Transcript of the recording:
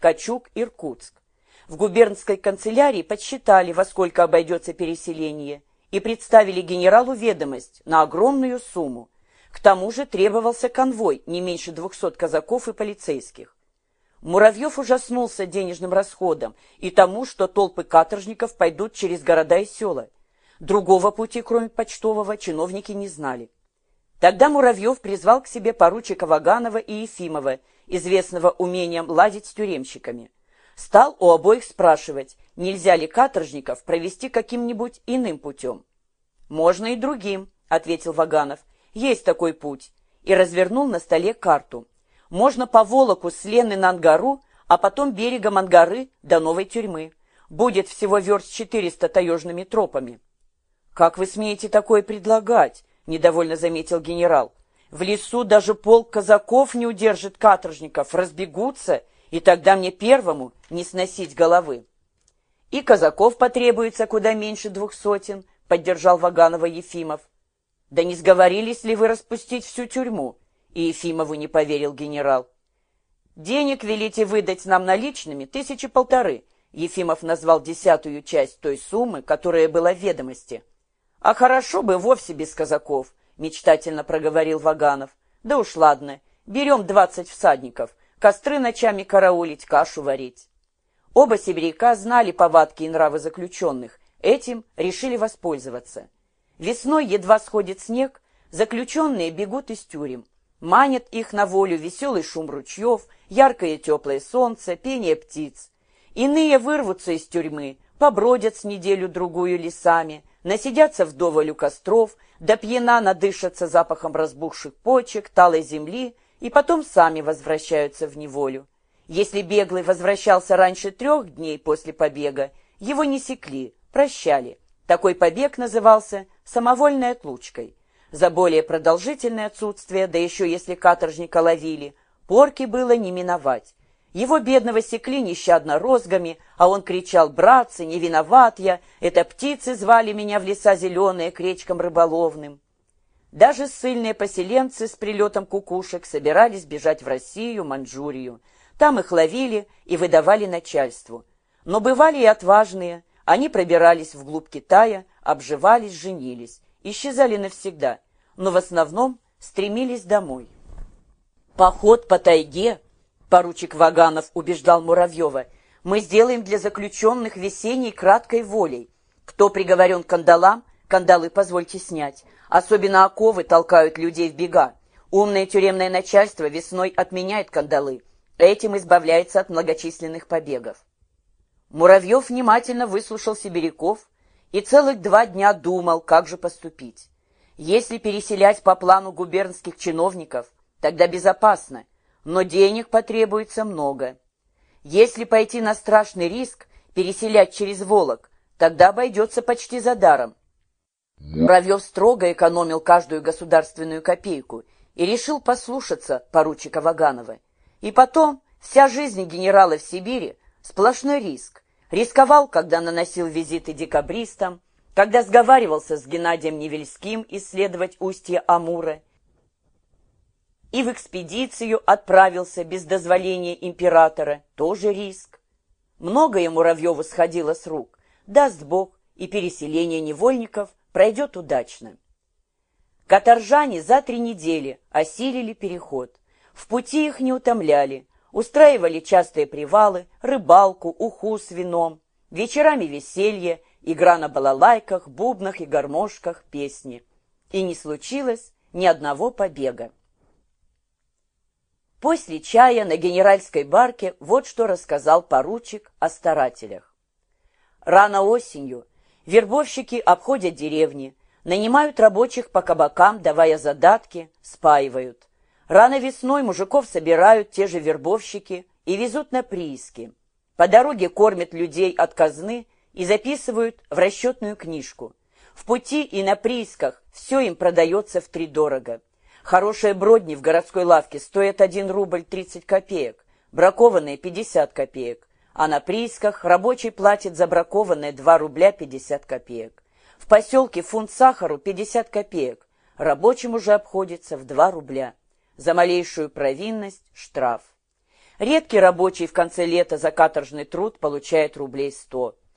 Качук, Иркутск. В губернской канцелярии подсчитали, во сколько обойдется переселение, и представили генералу ведомость на огромную сумму. К тому же требовался конвой, не меньше двухсот казаков и полицейских. Муравьев ужаснулся денежным расходом и тому, что толпы каторжников пойдут через города и села. Другого пути, кроме почтового, чиновники не знали. Тогда Муравьев призвал к себе поручика Ваганова и Ефимова, известного умением ладить с тюремщиками. Стал у обоих спрашивать, нельзя ли каторжников провести каким-нибудь иным путем. «Можно и другим», — ответил Ваганов. «Есть такой путь». И развернул на столе карту можно по Волоку с Лены на Ангару, а потом берегом Ангары до новой тюрьмы. Будет всего верст 400 таежными тропами. «Как вы смеете такое предлагать?» — недовольно заметил генерал. «В лесу даже полк казаков не удержит каторжников, разбегутся, и тогда мне первому не сносить головы». «И казаков потребуется куда меньше двух сотен», — поддержал Ваганова Ефимов. «Да не сговорились ли вы распустить всю тюрьму?» И Ефимову не поверил генерал. «Денег велите выдать нам наличными тысячи полторы», Ефимов назвал десятую часть той суммы, которая была в ведомости. «А хорошо бы вовсе без казаков», — мечтательно проговорил Ваганов. «Да уж ладно, берем двадцать всадников, костры ночами караулить, кашу варить». Оба сибиряка знали повадки и нравы заключенных, этим решили воспользоваться. Весной едва сходит снег, заключенные бегут из тюрем. Манит их на волю веселый шум ручьев, яркое теплое солнце, пение птиц. Иные вырвутся из тюрьмы, побродят с неделю-другую лесами, насидятся вдоволь у костров, до пьяна надышатся запахом разбухших почек, талой земли и потом сами возвращаются в неволю. Если беглый возвращался раньше трех дней после побега, его не секли, прощали. Такой побег назывался самовольной отлучкой. За более продолжительное отсутствие, да еще если каторжника ловили, порки было не миновать. Его бедного секли нещадно розгами, а он кричал «Братцы, не виноват я! Это птицы звали меня в леса зеленые к речкам рыболовным!» Даже ссыльные поселенцы с прилетом кукушек собирались бежать в Россию, Манчжурию. Там их ловили и выдавали начальству. Но бывали и отважные. Они пробирались вглубь Китая, обживались, женились исчезали навсегда, но в основном стремились домой. «Поход по тайге», — поручик Ваганов убеждал Муравьева, «мы сделаем для заключенных весенней краткой волей. Кто приговорен к кандалам, кандалы позвольте снять. Особенно оковы толкают людей в бега. Умное тюремное начальство весной отменяет кандалы. Этим избавляется от многочисленных побегов». Муравьев внимательно выслушал сибиряков, и целых два дня думал, как же поступить. Если переселять по плану губернских чиновников, тогда безопасно, но денег потребуется много. Если пойти на страшный риск, переселять через Волок, тогда обойдется почти за даром. Муравьев строго экономил каждую государственную копейку и решил послушаться поручика Ваганова. И потом вся жизнь генерала в Сибири – сплошной риск, Рисковал, когда наносил визиты декабристам, когда сговаривался с Геннадием Невельским исследовать устье Амура, и в экспедицию отправился без дозволения императора, тоже риск. Многое Муравьеву сходило с рук, даст Бог, и переселение невольников пройдет удачно. Каторжане за три недели осилили переход. В пути их не утомляли, устраивали частые привалы, рыбалку, уху с вином, вечерами веселье, игра на балалайках, бубнах и гармошках, песни. И не случилось ни одного побега. После чая на генеральской барке вот что рассказал поручик о старателях. Рано осенью вербовщики обходят деревни, нанимают рабочих по кабакам, давая задатки, спаивают. Рано весной мужиков собирают те же вербовщики и везут на прииски. По дороге кормят людей от казны и записывают в расчетную книжку. В пути и на приисках все им продается втридорого. Хорошие бродни в городской лавке стоят 1 рубль 30 копеек, бракованные 50 копеек, а на приисках рабочий платит за бракованные 2 рубля 50 копеек. В поселке фунт сахару 50 копеек, рабочему же обходится в 2 рубля. За малейшую провинность – штраф. Редкий рабочий в конце лета за каторжный труд получает рублей сто.